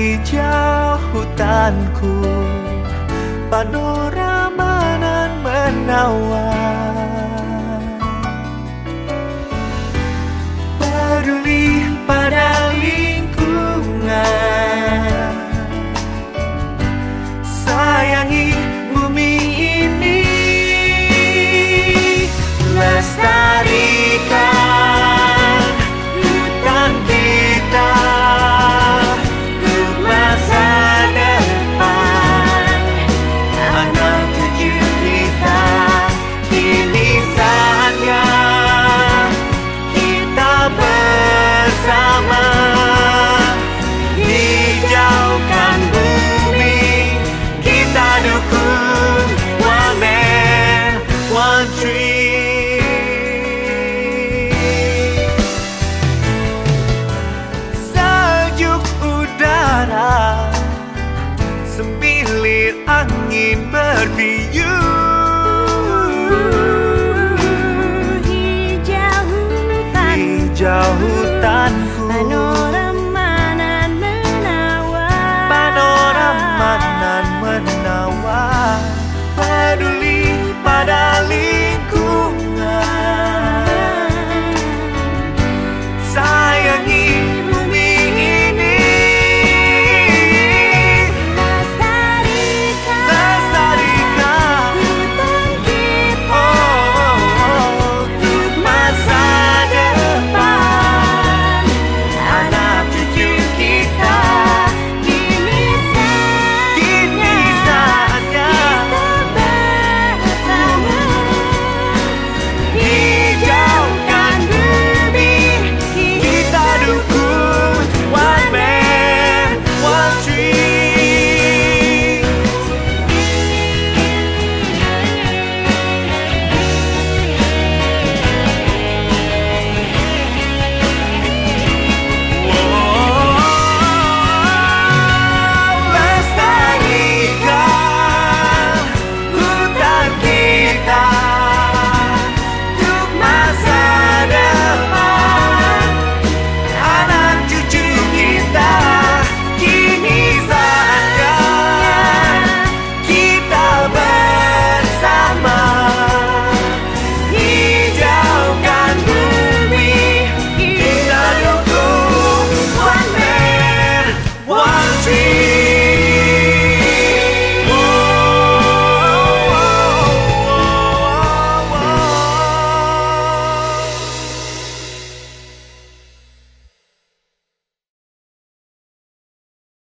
hijau hutanku. Panoramanan menawan. me hanging but be you. Hijau hutanku Hijau hutanku